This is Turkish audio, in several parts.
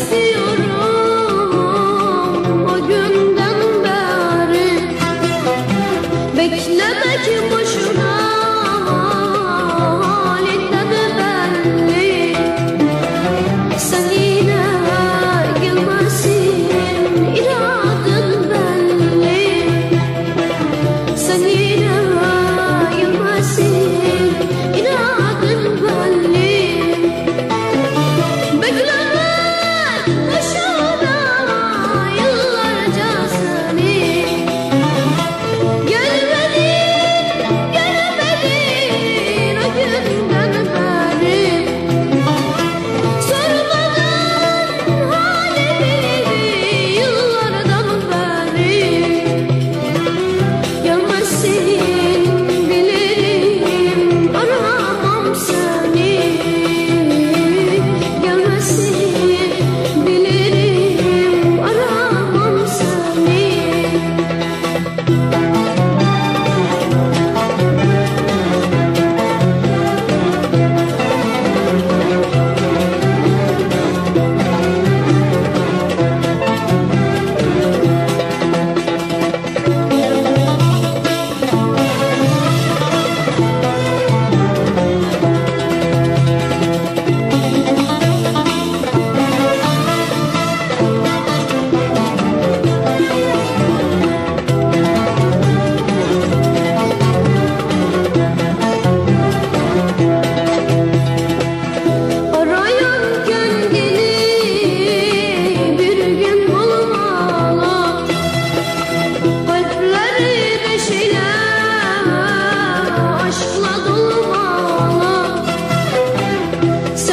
istiyorum o günden beri. Beklemek boşuna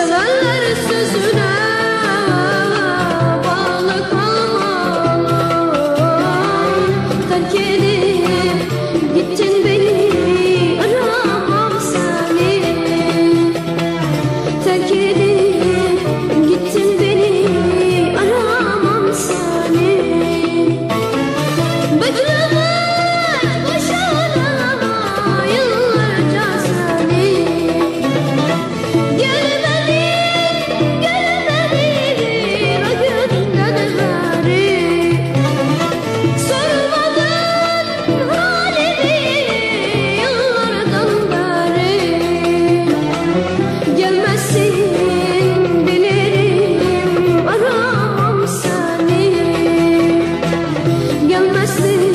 love. sleep.